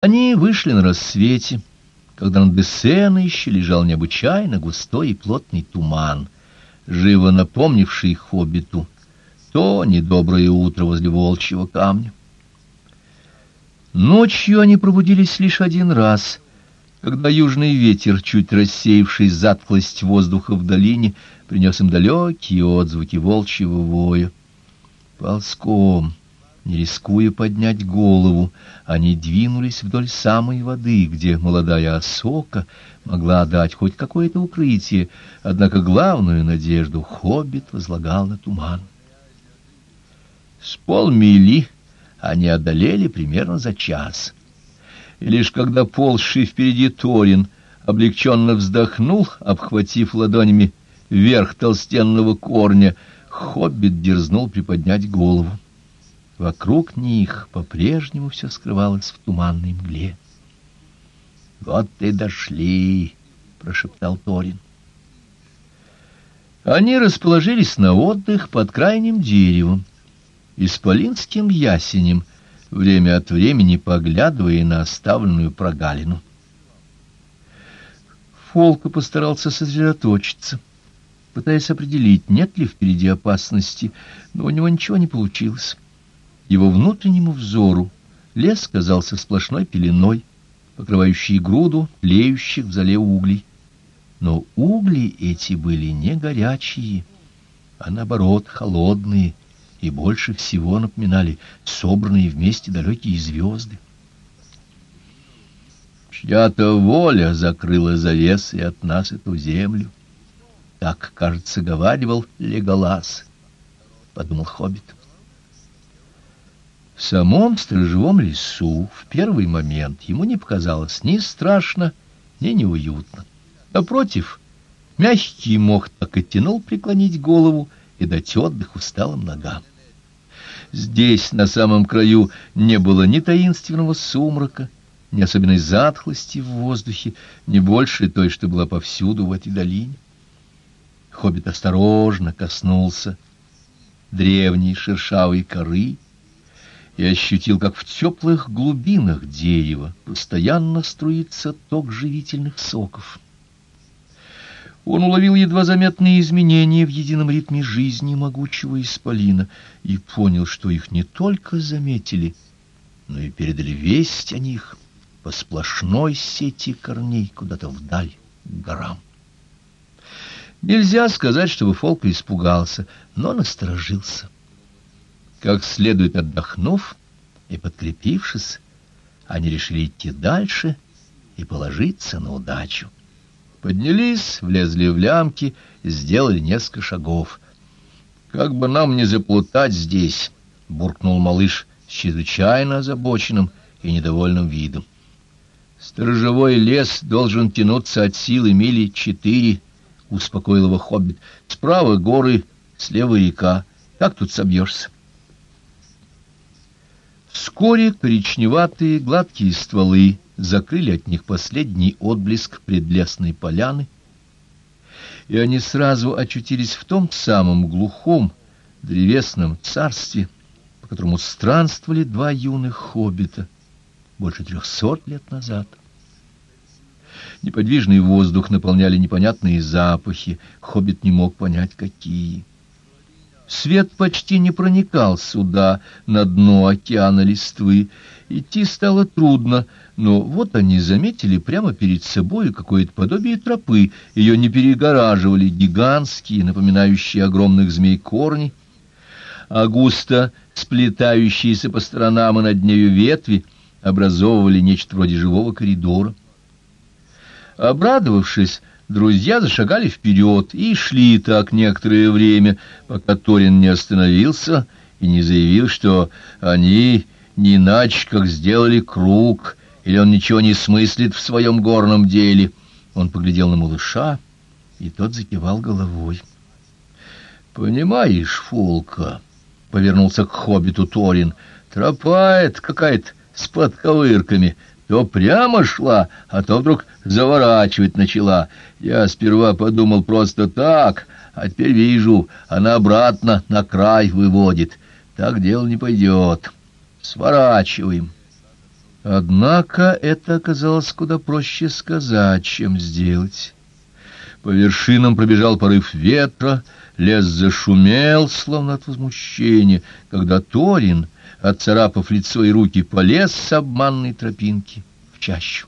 Они вышли на рассвете, когда над Бессеной еще лежал необычайно густой и плотный туман, живо напомнивший хоббиту то недоброе утро возле волчьего камня. Ночью они пробудились лишь один раз, когда южный ветер, чуть рассеявший затхлость воздуха в долине, принес им далекие отзвуки волчьего воя. Ползком не рискуя поднять голову, они двинулись вдоль самой воды, где молодая осока могла дать хоть какое-то укрытие, однако главную надежду хоббит возлагал на туман. С полмили они одолели примерно за час. И лишь когда ползший впереди Торин облегченно вздохнул, обхватив ладонями верх толстенного корня, хоббит дерзнул приподнять голову. Вокруг них по-прежнему все скрывалось в туманной мгле. «Вот и дошли!» — прошептал Торин. Они расположились на отдых под крайним деревом, исполинским ясенем, время от времени поглядывая на оставленную прогалину. Фолка постарался сосредоточиться, пытаясь определить, нет ли впереди опасности, но у него ничего не получилось. Его внутреннему взору лес казался сплошной пеленой, покрывающей груду тлеющих в зале углей. Но угли эти были не горячие, а наоборот холодные и больше всего напоминали собранные вместе далекие звезды. Чья-то воля закрыла завесы от нас эту землю. Так, кажется, говаривал Леголас, — подумал Хоббит. В самом сторожевом лесу в первый момент ему не показалось ни страшно, ни неуютно. Напротив, мягкий мох так и тянул преклонить голову и дать отдых усталым ногам. Здесь, на самом краю, не было ни таинственного сумрака, ни особенной затхлости в воздухе, ни больше той, что была повсюду в этой долине. Хоббит осторожно коснулся древней шершавой коры, и ощутил, как в теплых глубинах дерева постоянно струится ток живительных соков. Он уловил едва заметные изменения в едином ритме жизни могучего исполина и понял, что их не только заметили, но и передали весть о них по сплошной сети корней куда-то вдаль, к горам. Нельзя сказать, чтобы Фолк испугался, но насторожился. Как следует отдохнув и подкрепившись, они решили идти дальше и положиться на удачу. Поднялись, влезли в лямки, сделали несколько шагов. «Как бы нам не заплутать здесь!» — буркнул малыш с чрезвычайно озабоченным и недовольным видом. «Сторожевой лес должен тянуться от силы мили четыре», — успокоил его хоббит. «Справа горы, слева река. Как тут собьешься?» Вскоре коричневатые гладкие стволы закрыли от них последний отблеск предлесной поляны, и они сразу очутились в том самом глухом древесном царстве, по которому странствовали два юных хоббита больше трехсот лет назад. Неподвижный воздух наполняли непонятные запахи, хоббит не мог понять, какие. Свет почти не проникал сюда, на дно океана листвы. Идти стало трудно, но вот они заметили прямо перед собой какое-то подобие тропы. Ее не перегораживали гигантские, напоминающие огромных змей корни, а густо сплетающиеся по сторонам и над нею ветви образовывали нечто вроде живого коридора. Обрадовавшись, Друзья зашагали вперед и шли так некоторое время, пока Торин не остановился и не заявил, что они не иначе, как сделали круг, или он ничего не смыслит в своем горном деле. Он поглядел на малыша, и тот закивал головой. «Понимаешь, Фулка», — повернулся к хоббиту Торин, — «тропа это какая-то с подковырками» то прямо шла, а то вдруг заворачивать начала. Я сперва подумал просто так, а теперь вижу, она обратно на край выводит. Так дело не пойдет. Сворачиваем. Однако это оказалось куда проще сказать, чем сделать. По вершинам пробежал порыв ветра, лес зашумел, словно от возмущения, когда Торин, отцарапав лицо и руки, полез с обманной тропинки в чащу.